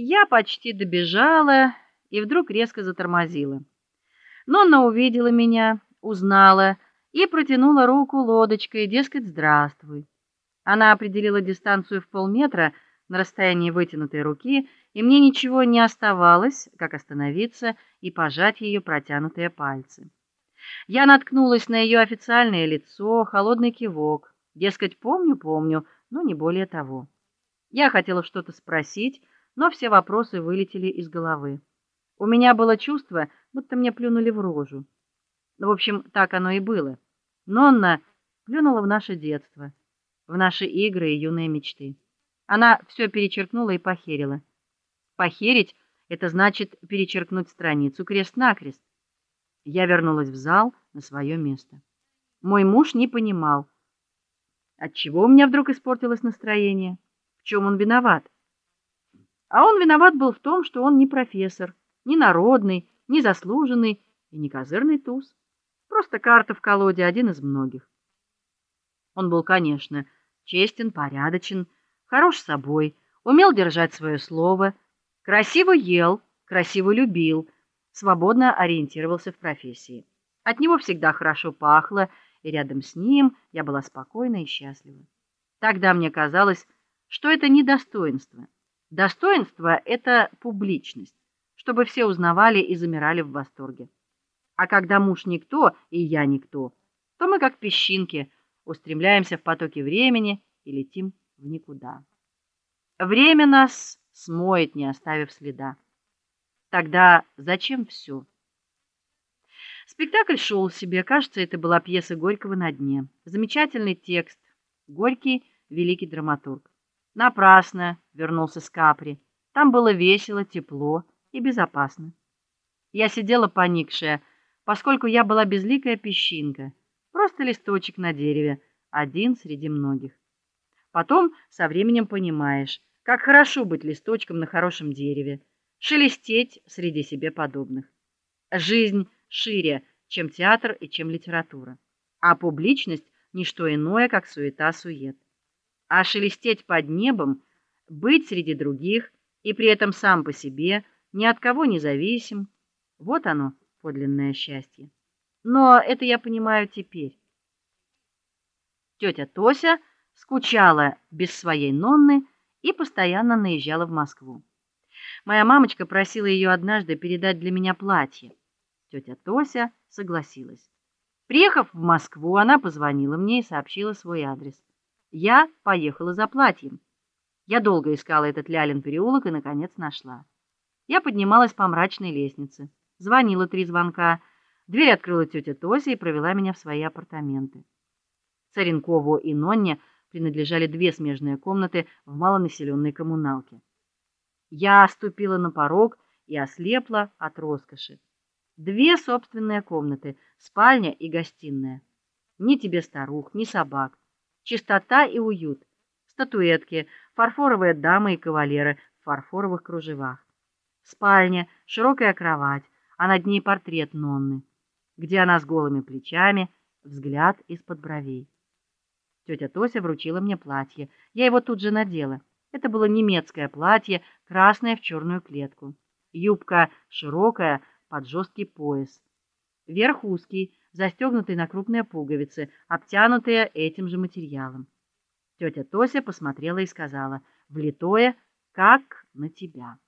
Я почти добежала и вдруг резко затормозила. Нонна увидела меня, узнала и протянула руку лодочкой, дескать, здравствуй. Она определила дистанцию в полметра на расстоянии вытянутой руки, и мне ничего не оставалось, как остановиться и пожать ее протянутые пальцы. Я наткнулась на ее официальное лицо, холодный кивок, дескать, помню, помню, но не более того. Я хотела что-то спросить, но все вопросы вылетели из головы. У меня было чувство, будто мне плюнули в рожу. В общем, так оно и было. Нонна плюнула в наше детство, в наши игры и юные мечты. Она все перечеркнула и похерила. Похерить это значит перечеркнуть страницу крест-накрест. Я вернулась в зал на свое место. Мой муж не понимал, от чего у меня вдруг испортилось настроение, в чем он виноват. А он виноват был в том, что он не профессор, не народный, не заслуженный и не козырный туз. Просто карта в колоде один из многих. Он был, конечно, честен, порядочен, хорош собой, умел держать свое слово, красиво ел, красиво любил, свободно ориентировался в профессии. От него всегда хорошо пахло, и рядом с ним я была спокойна и счастлива. Тогда мне казалось, что это не достоинство. Достоинство это публичность, чтобы все узнавали и замирали в восторге. А когда муж никто и я никто, то мы как песчинки устремляемся в потоке времени и летим в никуда. Время нас смоет, не оставив следа. Тогда зачем все? Спектакль шел себе, кажется, это была пьеса Горького на дне. Замечательный текст. Горький великий драматург. Напрасно вернулся с Капри. Там было весело, тепло и безопасно. Я сидела поникшая, поскольку я была безликая песчинка, просто листочек на дереве, один среди многих. Потом со временем понимаешь, как хорошо быть листочком на хорошем дереве, шелестеть среди себе подобных. Жизнь шире, чем театр и чем литература, а публичность ни что иное, как суета-сует а шелестеть под небом, быть среди других и при этом сам по себе, ни от кого не зависим. Вот оно, подлинное счастье. Но это я понимаю теперь. Тетя Тося скучала без своей Нонны и постоянно наезжала в Москву. Моя мамочка просила ее однажды передать для меня платье. Тетя Тося согласилась. Приехав в Москву, она позвонила мне и сообщила свой адрес. Я поехала за платьем. Я долго искала этот Лялин переулок и наконец нашла. Я поднималась по мрачной лестнице, звонила три звонка. Дверь открыла тетя Тося и провела меня в свои апартаменты. Царенкову и Нонне принадлежали две смежные комнаты в малонаселенной коммуналке. Я ступила на порог и ослепла от роскоши. Две собственные комнаты, спальня и гостиная. Ни тебе старух, ни собак чистота и уют. Статуэтки, фарфоровые дамы и кавалеры в фарфоровых кружевах. Спальня, широкая кровать, а над ней портрет Нонны, где она с голыми плечами, взгляд из-под бровей. Тетя Тося вручила мне платье. Я его тут же надела. Это было немецкое платье, красное в черную клетку. Юбка широкая, под жесткий пояс. Верх узкий, застегнутый на крупные пуговицы, обтянутые этим же материалом. Тетя Тося посмотрела и сказала: "Влитое, как на тебя".